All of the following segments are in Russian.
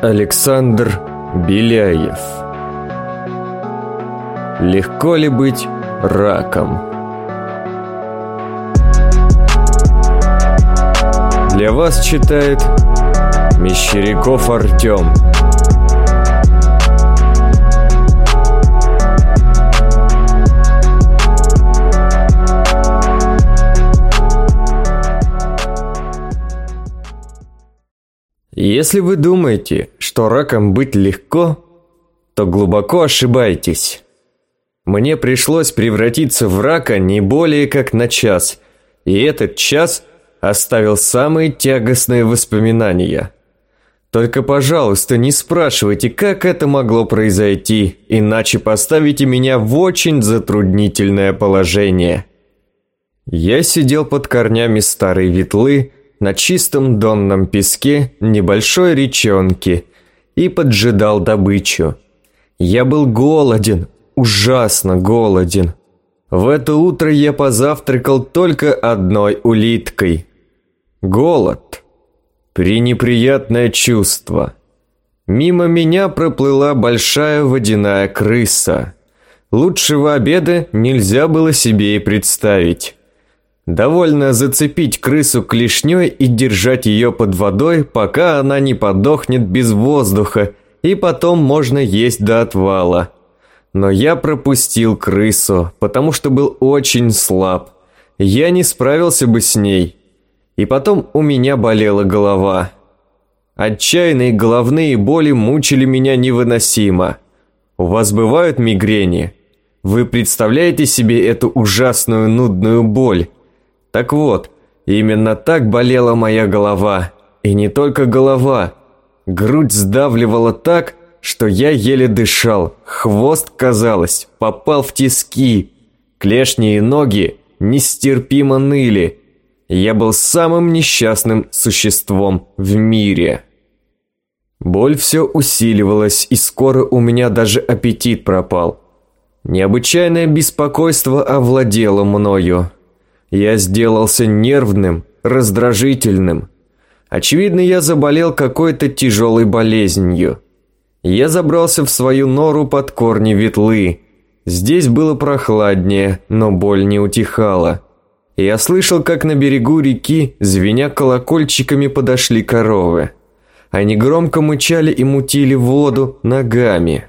Александр Беляев Легко ли быть раком? Для вас читает Мещеряков Артем Если вы думаете, что раком быть легко, то глубоко ошибаетесь. Мне пришлось превратиться в рака не более как на час, и этот час оставил самые тягостные воспоминания. Только, пожалуйста, не спрашивайте, как это могло произойти, иначе поставите меня в очень затруднительное положение. Я сидел под корнями старой ветлы, на чистом донном песке небольшой речонки и поджидал добычу. Я был голоден, ужасно голоден. В это утро я позавтракал только одной улиткой. Голод. Пренеприятное чувство. Мимо меня проплыла большая водяная крыса. Лучшего обеда нельзя было себе и представить. Довольно зацепить крысу клешней и держать ее под водой, пока она не подохнет без воздуха, и потом можно есть до отвала. Но я пропустил крысу, потому что был очень слаб. Я не справился бы с ней. И потом у меня болела голова. Отчаянные головные боли мучили меня невыносимо. У вас бывают мигрени? Вы представляете себе эту ужасную нудную боль? Так вот, именно так болела моя голова. И не только голова. Грудь сдавливала так, что я еле дышал. Хвост, казалось, попал в тиски. Клешни и ноги нестерпимо ныли. Я был самым несчастным существом в мире. Боль все усиливалась, и скоро у меня даже аппетит пропал. Необычайное беспокойство овладело мною. Я сделался нервным, раздражительным. Очевидно, я заболел какой-то тяжелой болезнью. Я забрался в свою нору под корни ветлы. Здесь было прохладнее, но боль не утихала. Я слышал, как на берегу реки, звеня колокольчиками, подошли коровы. Они громко мычали и мутили воду ногами.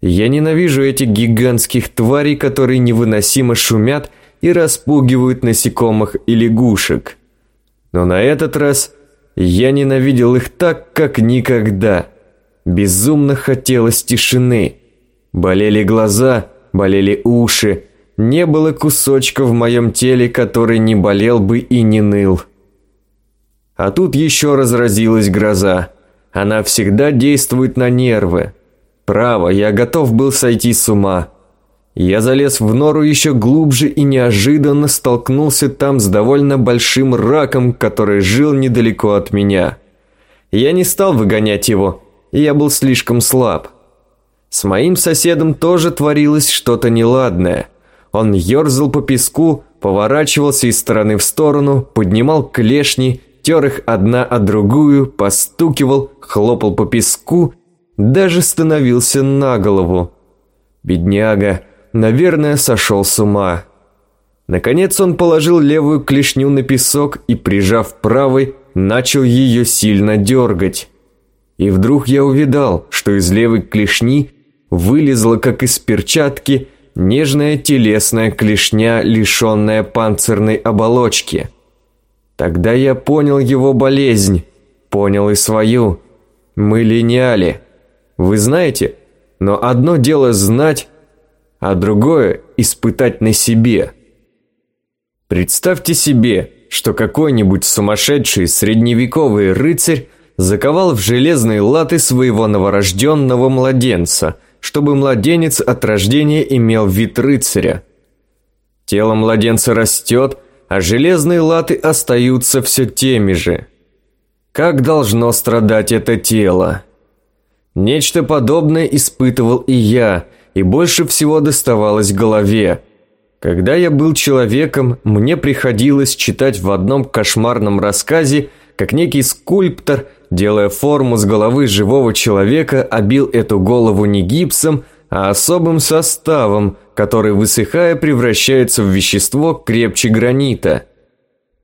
Я ненавижу этих гигантских тварей, которые невыносимо шумят и распугивают насекомых и лягушек. Но на этот раз я ненавидел их так, как никогда. Безумно хотелось тишины. Болели глаза, болели уши. Не было кусочка в моем теле, который не болел бы и не ныл. А тут еще разразилась гроза. Она всегда действует на нервы. Право, я готов был сойти с ума. Я залез в нору еще глубже и неожиданно столкнулся там с довольно большим раком, который жил недалеко от меня. Я не стал выгонять его, я был слишком слаб. С моим соседом тоже творилось что-то неладное. Он ерзал по песку, поворачивался из стороны в сторону, поднимал клешни, тер их одна от другую, постукивал, хлопал по песку, даже становился на голову. Бедняга, Наверное, сошел с ума. Наконец он положил левую клешню на песок и, прижав правой, начал ее сильно дергать. И вдруг я увидал, что из левой клешни вылезла, как из перчатки, нежная телесная клешня, лишенная панцирной оболочки. Тогда я понял его болезнь, понял и свою. Мы линяли. Вы знаете, но одно дело знать, а другое – испытать на себе. Представьте себе, что какой-нибудь сумасшедший средневековый рыцарь заковал в железные латы своего новорожденного младенца, чтобы младенец от рождения имел вид рыцаря. Тело младенца растет, а железные латы остаются все теми же. Как должно страдать это тело? Нечто подобное испытывал и я, и больше всего доставалось голове. Когда я был человеком, мне приходилось читать в одном кошмарном рассказе, как некий скульптор делая форму с головы живого человека, обил эту голову не гипсом, а особым составом, который, высыхая, превращается в вещество крепче гранита.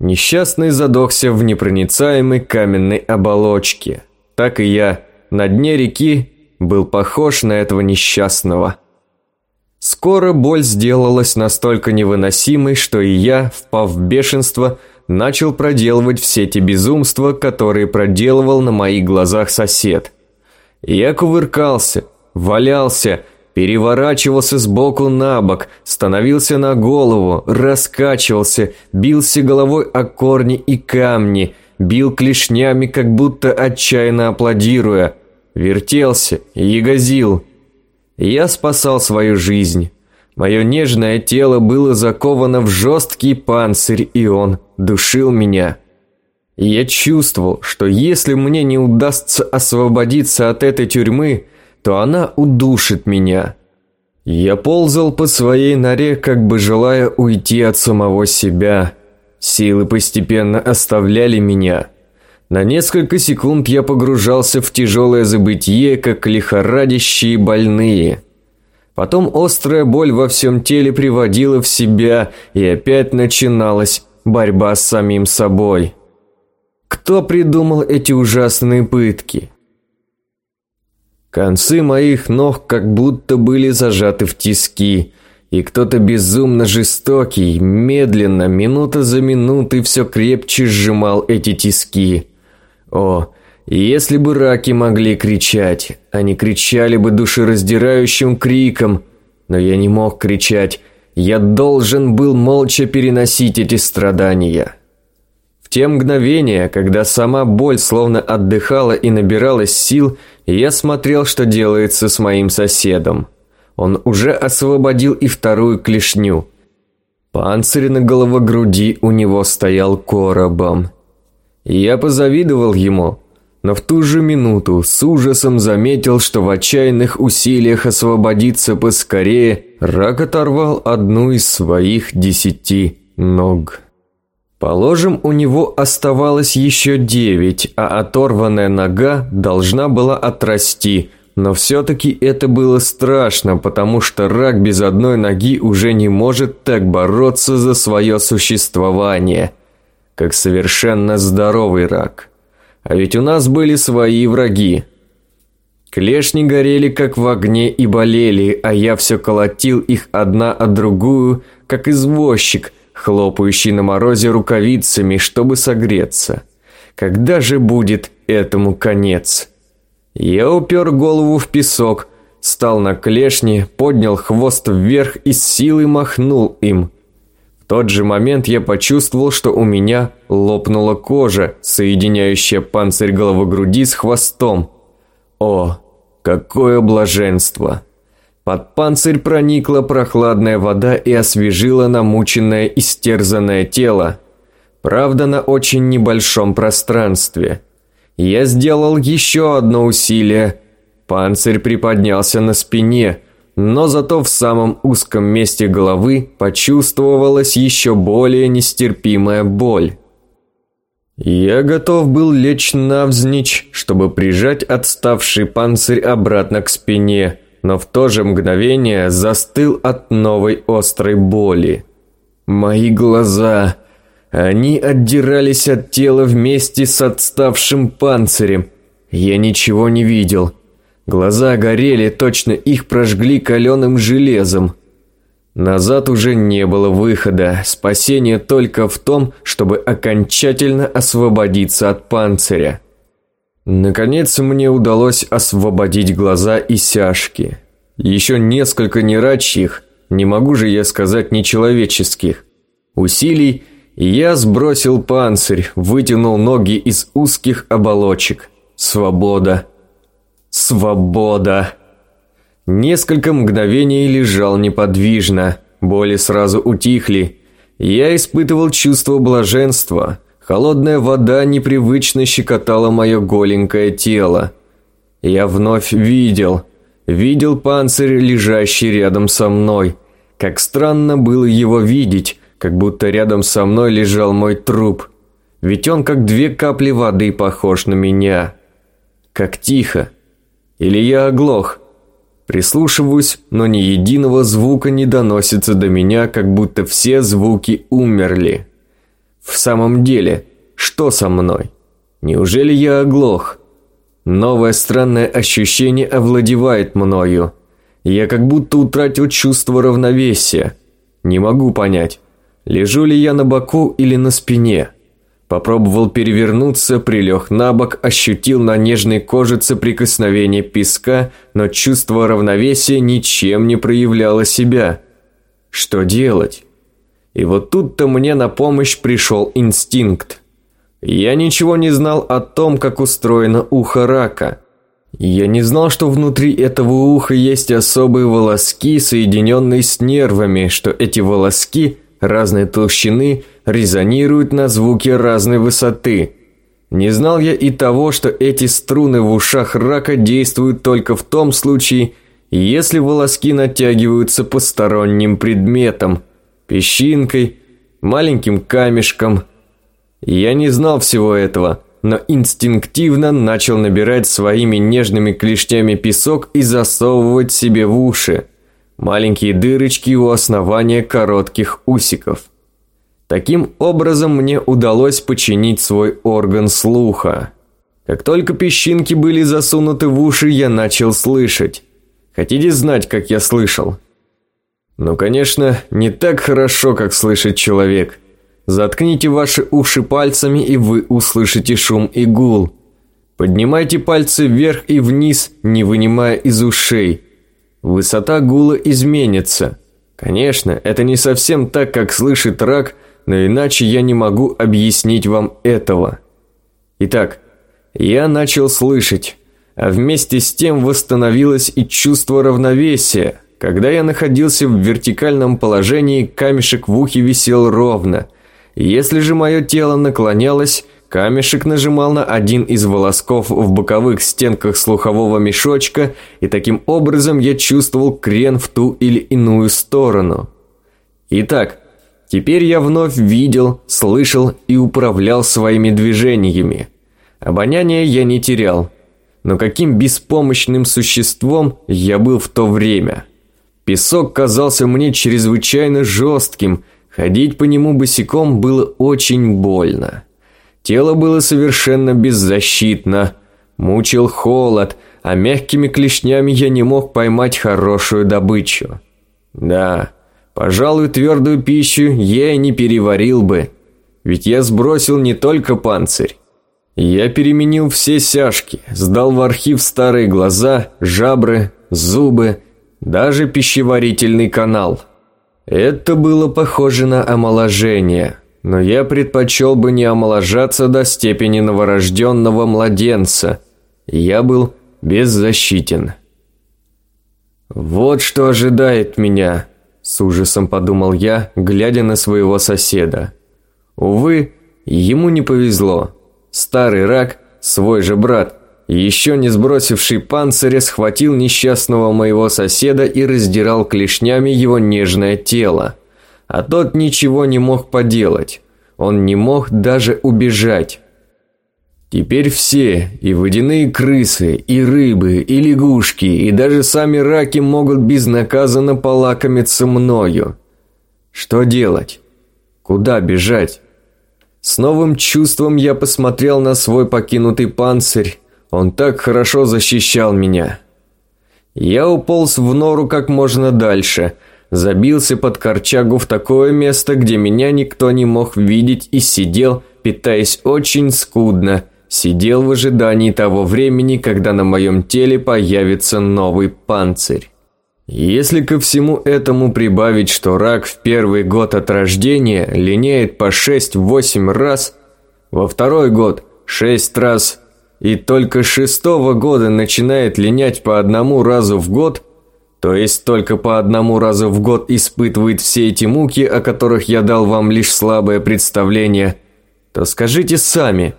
Несчастный задохся в непроницаемой каменной оболочке. Так и я на дне реки был похож на этого несчастного. Скоро боль сделалась настолько невыносимой, что и я, впав в бешенство, начал проделывать все те безумства, которые проделывал на моих глазах сосед. Я кувыркался, валялся, переворачивался с боку на бок, становился на голову, раскачивался, бился головой о корни и камни, бил клешнями, как будто отчаянно аплодируя, вертелся, ягозил – я спасал свою жизнь. Мое нежное тело было заковано в жесткий панцирь, и он душил меня. я чувствовал, что если мне не удастся освободиться от этой тюрьмы, то она удушит меня. Я ползал по своей норе, как бы желая уйти от самого себя. Силы постепенно оставляли меня. На несколько секунд я погружался в тяжелое забытье, как лихорадящие больные. Потом острая боль во всем теле приводила в себя, и опять начиналась борьба с самим собой. Кто придумал эти ужасные пытки? Концы моих ног как будто были зажаты в тиски, и кто-то безумно жестокий, медленно, минута за минутой все крепче сжимал эти тиски. О, если бы раки могли кричать, они кричали бы душераздирающим криком, но я не мог кричать, я должен был молча переносить эти страдания. В те мгновения, когда сама боль словно отдыхала и набиралась сил, я смотрел, что делается с моим соседом. Он уже освободил и вторую клешню. Панцирь на головогруди у него стоял коробом. Я позавидовал ему, но в ту же минуту с ужасом заметил, что в отчаянных усилиях освободиться поскорее рак оторвал одну из своих десяти ног. Положим, у него оставалось еще девять, а оторванная нога должна была отрасти, но все-таки это было страшно, потому что рак без одной ноги уже не может так бороться за свое существование – как совершенно здоровый рак. А ведь у нас были свои враги. Клешни горели как в огне и болели, а я все колотил их одна от другую, как извозчик, хлопающий на морозе рукавицами, чтобы согреться. Когда же будет этому конец? Я упер голову в песок, стал на клешни, поднял хвост вверх и силой махнул им – тот же момент я почувствовал, что у меня лопнула кожа, соединяющая панцирь головы груди с хвостом. О, какое блаженство! Под панцирь проникла прохладная вода и освежила намученное и стерзанное тело. Правда, на очень небольшом пространстве. Я сделал еще одно усилие. Панцирь приподнялся на спине – но зато в самом узком месте головы почувствовалась еще более нестерпимая боль. Я готов был лечь навзничь, чтобы прижать отставший панцирь обратно к спине, но в то же мгновение застыл от новой острой боли. Мои глаза... Они отдирались от тела вместе с отставшим панцирем. Я ничего не видел. Глаза горели, точно их прожгли каленым железом. Назад уже не было выхода, спасение только в том, чтобы окончательно освободиться от панциря. Наконец мне удалось освободить глаза и сяжки. Еще несколько нерачьих, не могу же я сказать нечеловеческих, усилий, я сбросил панцирь, вытянул ноги из узких оболочек. Свобода. Свобода. Несколько мгновений лежал неподвижно, боли сразу утихли. Я испытывал чувство блаженства. Холодная вода непривычно щекотала мое голенькое тело. Я вновь видел, видел панцирь, лежащий рядом со мной. Как странно было его видеть, как будто рядом со мной лежал мой труп. Ведь он как две капли воды похож на меня. Как тихо. Или я оглох? Прислушиваюсь, но ни единого звука не доносится до меня, как будто все звуки умерли. В самом деле, что со мной? Неужели я оглох? Новое странное ощущение овладевает мною. Я как будто утратил чувство равновесия. Не могу понять, лежу ли я на боку или на спине. Попробовал перевернуться, прилег на бок, ощутил на нежной кожице прикосновение песка, но чувство равновесия ничем не проявляло себя. Что делать? И вот тут-то мне на помощь пришел инстинкт. Я ничего не знал о том, как устроено ухо рака. Я не знал, что внутри этого уха есть особые волоски, соединенные с нервами, что эти волоски разной толщины резонируют на звуки разной высоты. Не знал я и того, что эти струны в ушах рака действуют только в том случае, если волоски натягиваются посторонним предметом, песчинкой, маленьким камешком. Я не знал всего этого, но инстинктивно начал набирать своими нежными клешнями песок и засовывать себе в уши маленькие дырочки у основания коротких усиков. Таким образом мне удалось починить свой орган слуха. Как только песчинки были засунуты в уши, я начал слышать. Хотите знать, как я слышал? Ну, конечно, не так хорошо, как слышит человек. Заткните ваши уши пальцами, и вы услышите шум и гул. Поднимайте пальцы вверх и вниз, не вынимая из ушей – Высота гула изменится. Конечно, это не совсем так, как слышит рак, но иначе я не могу объяснить вам этого. Итак, я начал слышать, а вместе с тем восстановилось и чувство равновесия. Когда я находился в вертикальном положении, камешек в ухе висел ровно. Если же мое тело наклонялось, Камешек нажимал на один из волосков в боковых стенках слухового мешочка, и таким образом я чувствовал крен в ту или иную сторону. Итак, теперь я вновь видел, слышал и управлял своими движениями. Обоняние я не терял, но каким беспомощным существом я был в то время. Песок казался мне чрезвычайно жестким, ходить по нему босиком было очень больно. Тело было совершенно беззащитно. Мучил холод, а мягкими клешнями я не мог поймать хорошую добычу. Да, пожалуй, твердую пищу я и не переварил бы. Ведь я сбросил не только панцирь. Я переменил все сяжки, сдал в архив старые глаза, жабры, зубы, даже пищеварительный канал. Это было похоже на омоложение – но я предпочел бы не омоложаться до степени новорожденного младенца. Я был беззащитен. «Вот что ожидает меня», – с ужасом подумал я, глядя на своего соседа. Увы, ему не повезло. Старый рак, свой же брат, еще не сбросивший панциря, схватил несчастного моего соседа и раздирал клешнями его нежное тело а тот ничего не мог поделать. Он не мог даже убежать. Теперь все, и водяные крысы, и рыбы, и лягушки, и даже сами раки могут безнаказанно полакомиться мною. Что делать? Куда бежать? С новым чувством я посмотрел на свой покинутый панцирь. Он так хорошо защищал меня. Я уполз в нору как можно дальше – забился под корчагу в такое место, где меня никто не мог видеть и сидел, питаясь очень скудно, сидел в ожидании того времени, когда на моем теле появится новый панцирь. Если ко всему этому прибавить, что рак в первый год от рождения линяет по 6-8 раз, во второй год 6 раз, и только шестого года начинает линять по одному разу в год – то есть только по одному разу в год испытывает все эти муки, о которых я дал вам лишь слабое представление, то скажите сами,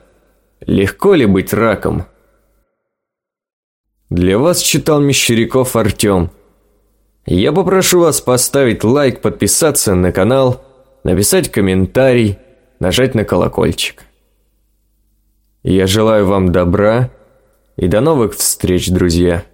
легко ли быть раком? Для вас читал Мещеряков Артем. Я попрошу вас поставить лайк, подписаться на канал, написать комментарий, нажать на колокольчик. Я желаю вам добра и до новых встреч, друзья.